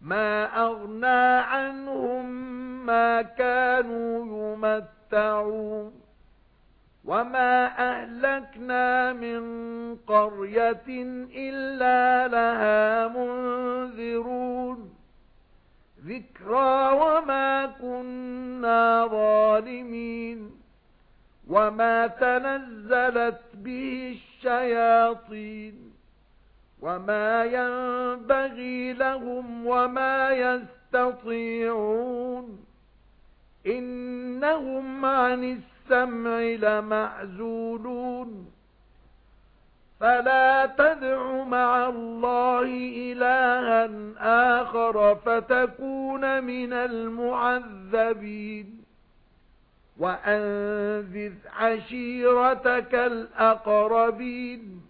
مَا أَغْنَى عَنْهُمْ مَا كَانُوا يُمَتَّعُونَ وَمَا أَهْلَكْنَا مِنْ قَرْيَةٍ إِلَّا لَهَا مُنذِرُونَ ذِكْرَى وَمَا كُنَّا ظَالِمِينَ وَمَا تَنَزَّلَتْ بِهِ الشَّيَاطِينُ وَمَا يَنبَغِي لَهُمْ وَمَا يَسْتَطِيعُونَ إِنَّهُمْ عَنِ السَّمْعِ لَمَعْزُولُونَ فَلَا تَدْعُ مَعَ اللَّهِ إِلَٰهًا آخَرَ فَتَكُونَ مِنَ الْمُعَذَّبِينَ وَأَنذِرْ عَشِيرَتَكَ الْأَقْرَبِينَ